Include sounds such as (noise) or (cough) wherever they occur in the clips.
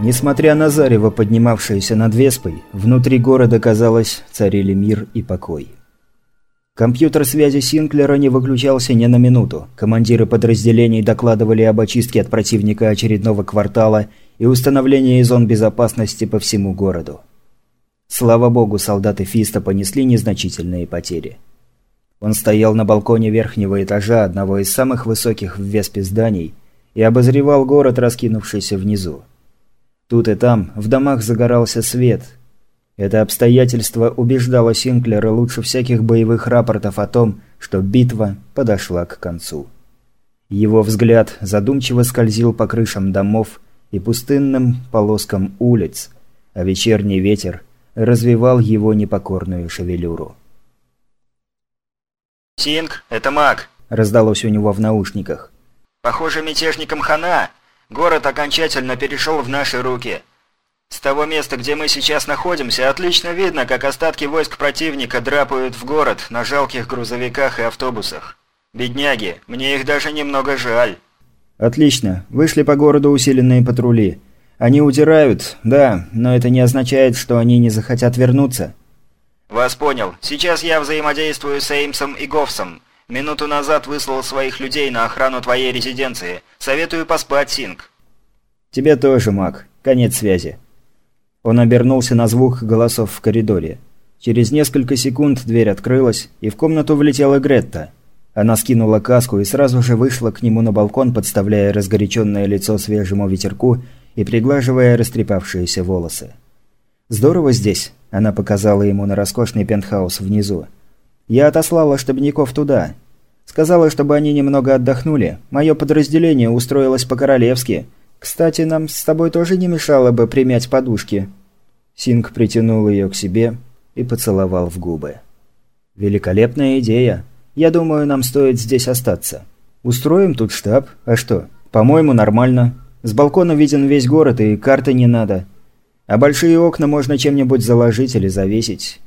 Несмотря на зарево, поднимавшееся над Веспой, внутри города, казалось, царили мир и покой. Компьютер связи Синклера не выключался ни на минуту. Командиры подразделений докладывали об очистке от противника очередного квартала и установлении зон безопасности по всему городу. Слава богу, солдаты Фиста понесли незначительные потери. Он стоял на балконе верхнего этажа одного из самых высоких в Веспе зданий и обозревал город, раскинувшийся внизу. Тут и там в домах загорался свет. Это обстоятельство убеждало Синклера лучше всяких боевых рапортов о том, что битва подошла к концу. Его взгляд задумчиво скользил по крышам домов и пустынным полоскам улиц, а вечерний ветер развивал его непокорную шевелюру. «Синг, это маг», – раздалось у него в наушниках. «Похоже, мятежникам хана. Город окончательно перешел в наши руки. С того места, где мы сейчас находимся, отлично видно, как остатки войск противника драпают в город на жалких грузовиках и автобусах. Бедняги, мне их даже немного жаль. Отлично. Вышли по городу усиленные патрули. Они удирают, да, но это не означает, что они не захотят вернуться. Вас понял. Сейчас я взаимодействую с Эймсом и Гофсом. Минуту назад выслал своих людей на охрану твоей резиденции. Советую поспать, Синг». «Тебе тоже, Мак. Конец связи». Он обернулся на звук голосов в коридоре. Через несколько секунд дверь открылась, и в комнату влетела Гретта. Она скинула каску и сразу же вышла к нему на балкон, подставляя разгоряченное лицо свежему ветерку и приглаживая растрепавшиеся волосы. «Здорово здесь», – она показала ему на роскошный пентхаус внизу. Я отослала штабников туда. Сказала, чтобы они немного отдохнули. Мое подразделение устроилось по-королевски. Кстати, нам с тобой тоже не мешало бы примять подушки». Синг притянул ее к себе и поцеловал в губы. «Великолепная идея. Я думаю, нам стоит здесь остаться. Устроим тут штаб. А что? По-моему, нормально. С балкона виден весь город, и карты не надо. А большие окна можно чем-нибудь заложить или завесить.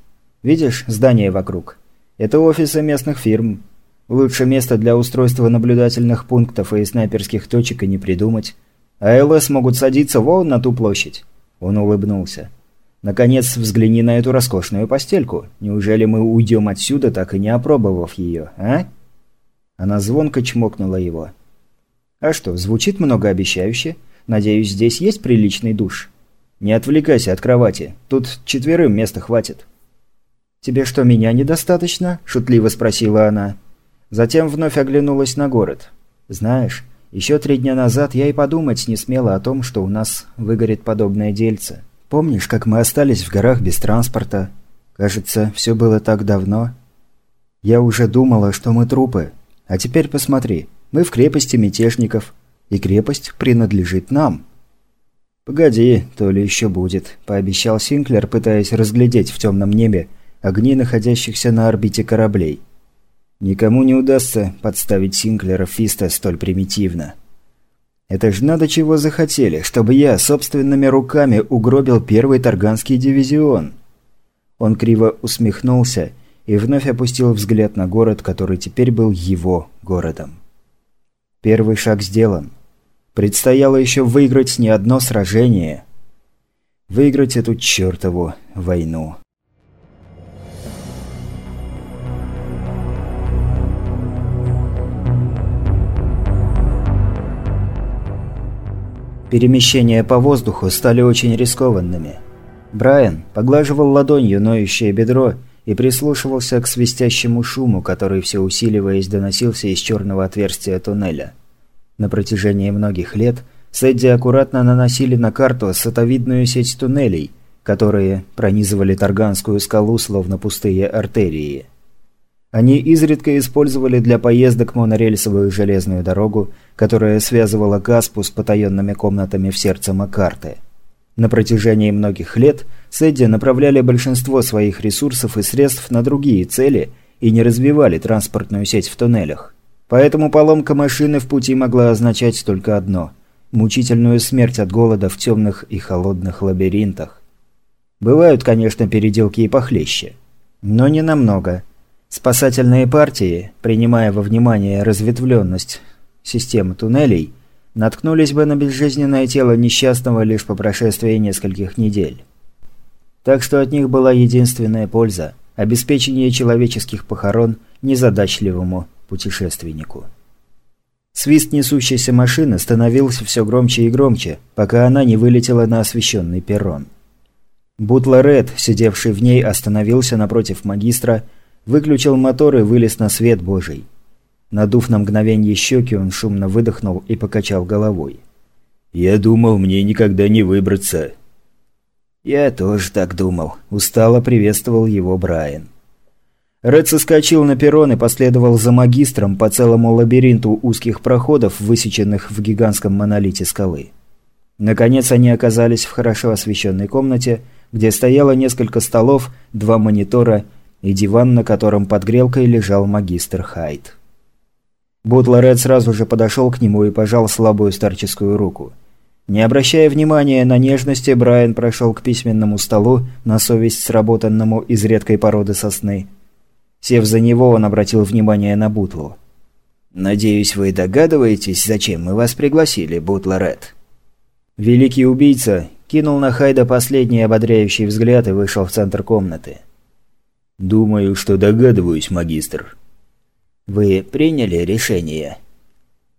Видишь здание вокруг? Это офисы местных фирм. Лучше места для устройства наблюдательных пунктов и снайперских точек и не придумать. А ЛС могут садиться вон на ту площадь. Он улыбнулся. Наконец, взгляни на эту роскошную постельку. Неужели мы уйдем отсюда, так и не опробовав ее, а? Она звонко чмокнула его. А что, звучит многообещающе? Надеюсь, здесь есть приличный душ? Не отвлекайся от кровати. Тут четверым места хватит. «Тебе что, меня недостаточно?» – шутливо спросила она. Затем вновь оглянулась на город. «Знаешь, еще три дня назад я и подумать не смела о том, что у нас выгорит подобное дельце. Помнишь, как мы остались в горах без транспорта? Кажется, все было так давно. Я уже думала, что мы трупы. А теперь посмотри, мы в крепости мятежников, и крепость принадлежит нам». «Погоди, то ли еще будет», – пообещал Синклер, пытаясь разглядеть в темном небе – огни находящихся на орбите кораблей. Никому не удастся подставить Синклера Фиста столь примитивно. Это ж надо чего захотели, чтобы я собственными руками угробил первый Тарганский дивизион. Он криво усмехнулся и вновь опустил взгляд на город, который теперь был его городом. Первый шаг сделан. Предстояло еще выиграть не одно сражение. Выиграть эту чертову войну. Перемещения по воздуху стали очень рискованными. Брайан поглаживал ладонью ноющее бедро и прислушивался к свистящему шуму, который все усиливаясь доносился из черного отверстия туннеля. На протяжении многих лет Сэдди аккуратно наносили на карту сатовидную сеть туннелей, которые пронизывали Тарганскую скалу словно пустые артерии. Они изредка использовали для поездок монорельсовую железную дорогу, которая связывала Каспу с потаенными комнатами в сердце Макарты. На протяжении многих лет Сэдди направляли большинство своих ресурсов и средств на другие цели и не развивали транспортную сеть в туннелях. Поэтому поломка машины в пути могла означать только одно – мучительную смерть от голода в темных и холодных лабиринтах. Бывают, конечно, переделки и похлеще. Но не намного – Спасательные партии, принимая во внимание разветвленность системы туннелей, наткнулись бы на безжизненное тело несчастного лишь по прошествии нескольких недель. Так что от них была единственная польза – обеспечение человеческих похорон незадачливому путешественнику. Свист несущейся машины становился все громче и громче, пока она не вылетела на освещенный перрон. Бутла Ред, сидевший в ней, остановился напротив магистра, выключил мотор и вылез на свет божий. Надув на мгновение щеки, он шумно выдохнул и покачал головой. «Я думал, мне никогда не выбраться». «Я тоже так думал», – устало приветствовал его Брайан. Ред соскочил на перрон и последовал за магистром по целому лабиринту узких проходов, высеченных в гигантском монолите скалы. Наконец они оказались в хорошо освещенной комнате, где стояло несколько столов, два монитора и диван, на котором под грелкой лежал магистр Хайт. Бутлер Ред сразу же подошел к нему и пожал слабую старческую руку. Не обращая внимания на нежности, Брайан прошел к письменному столу, на совесть сработанному из редкой породы сосны – Сев за него, он обратил внимание на Бутлу. «Надеюсь, вы догадываетесь, зачем мы вас пригласили, Бутла Ред?» Великий убийца кинул на Хайда последний ободряющий взгляд и вышел в центр комнаты. «Думаю, что догадываюсь, магистр». «Вы приняли решение?»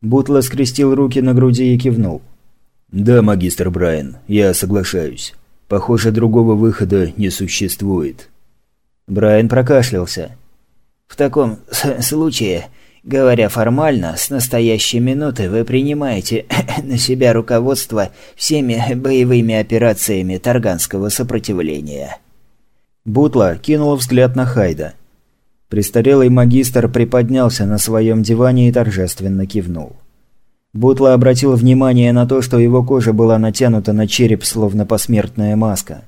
Бутла скрестил руки на груди и кивнул. «Да, магистр Брайан, я соглашаюсь. Похоже, другого выхода не существует». Брайан прокашлялся. В таком случае, говоря формально, с настоящей минуты вы принимаете (coughs) на себя руководство всеми боевыми операциями Тарганского сопротивления. Бутла кинул взгляд на Хайда. Престарелый магистр приподнялся на своем диване и торжественно кивнул. Бутла обратил внимание на то, что его кожа была натянута на череп, словно посмертная маска.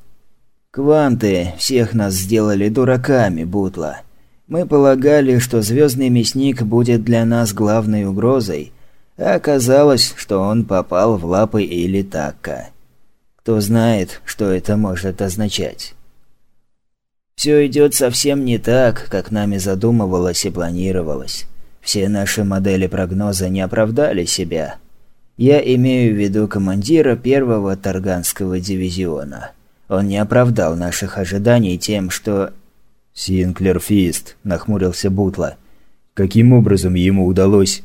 «Кванты всех нас сделали дураками, Бутла. Мы полагали, что звездный мясник будет для нас главной угрозой, а оказалось, что он попал в лапы или Такка. Кто знает, что это может означать. Все идет совсем не так, как нами задумывалось и планировалось. Все наши модели прогноза не оправдали себя. Я имею в виду командира первого Тарганского дивизиона. Он не оправдал наших ожиданий тем, что «Синклер Фист», – нахмурился Бутла. «Каким образом ему удалось...»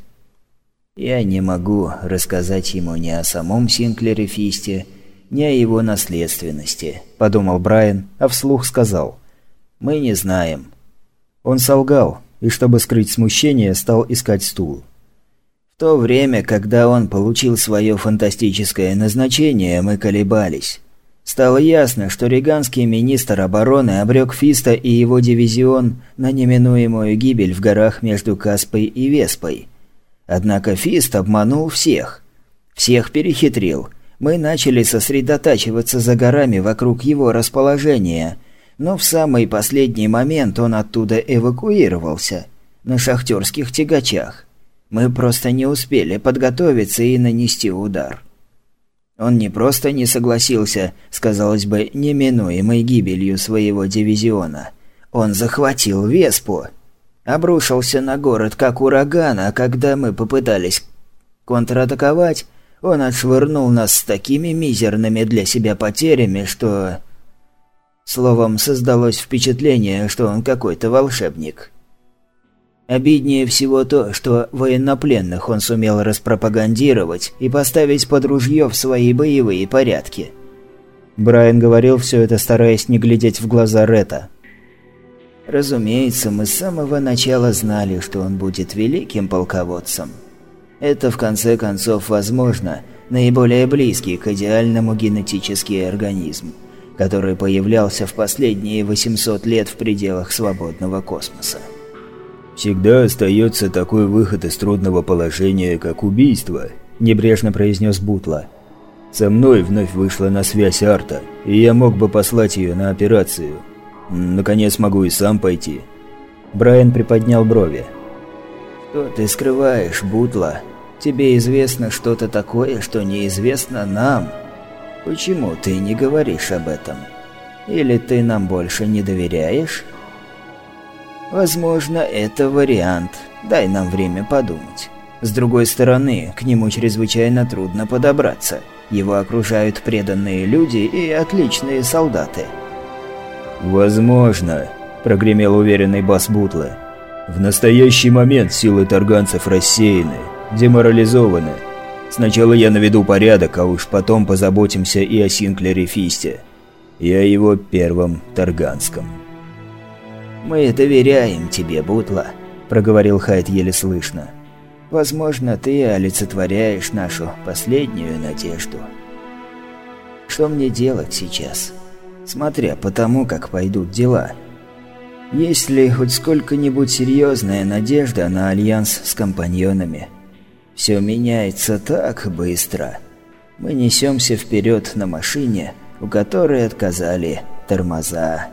«Я не могу рассказать ему ни о самом Синклере Фисте, ни о его наследственности», – подумал Брайан, а вслух сказал. «Мы не знаем». Он солгал, и чтобы скрыть смущение, стал искать стул. В то время, когда он получил свое фантастическое назначение, мы колебались. Стало ясно, что риганский министр обороны обрек Фиста и его дивизион на неминуемую гибель в горах между Каспой и Веспой. Однако Фист обманул всех. Всех перехитрил. Мы начали сосредотачиваться за горами вокруг его расположения, но в самый последний момент он оттуда эвакуировался, на шахтерских тягачах. Мы просто не успели подготовиться и нанести удар. Он не просто не согласился с, казалось бы, неминуемой гибелью своего дивизиона. Он захватил Веспу. Обрушился на город как ураган, а когда мы попытались контратаковать, он отшвырнул нас с такими мизерными для себя потерями, что... Словом, создалось впечатление, что он какой-то волшебник. Обиднее всего то, что военнопленных он сумел распропагандировать и поставить под ружье в свои боевые порядки. Брайан говорил все это, стараясь не глядеть в глаза Рета. Разумеется, мы с самого начала знали, что он будет великим полководцем. Это, в конце концов, возможно, наиболее близкий к идеальному генетический организм, который появлялся в последние 800 лет в пределах свободного космоса. «Всегда остается такой выход из трудного положения, как убийство», – небрежно произнес Бутла. «Со мной вновь вышла на связь Арта, и я мог бы послать ее на операцию. Наконец могу и сам пойти». Брайан приподнял брови. «Что ты скрываешь, Бутла? Тебе известно что-то такое, что неизвестно нам. Почему ты не говоришь об этом? Или ты нам больше не доверяешь?» Возможно, это вариант. Дай нам время подумать. С другой стороны, к нему чрезвычайно трудно подобраться. Его окружают преданные люди и отличные солдаты. «Возможно», – прогремел уверенный бас Бутла. «В настоящий момент силы тарганцев рассеяны, деморализованы. Сначала я наведу порядок, а уж потом позаботимся и о Синклере Фисте. И о его первом Тарганском». «Мы доверяем тебе, Бутла», – проговорил Хайт еле слышно. «Возможно, ты олицетворяешь нашу последнюю надежду. Что мне делать сейчас?» смотря по тому, как пойдут дела. Есть ли хоть сколько-нибудь серьезная надежда на альянс с компаньонами? Все меняется так быстро. Мы несемся вперед на машине, у которой отказали тормоза.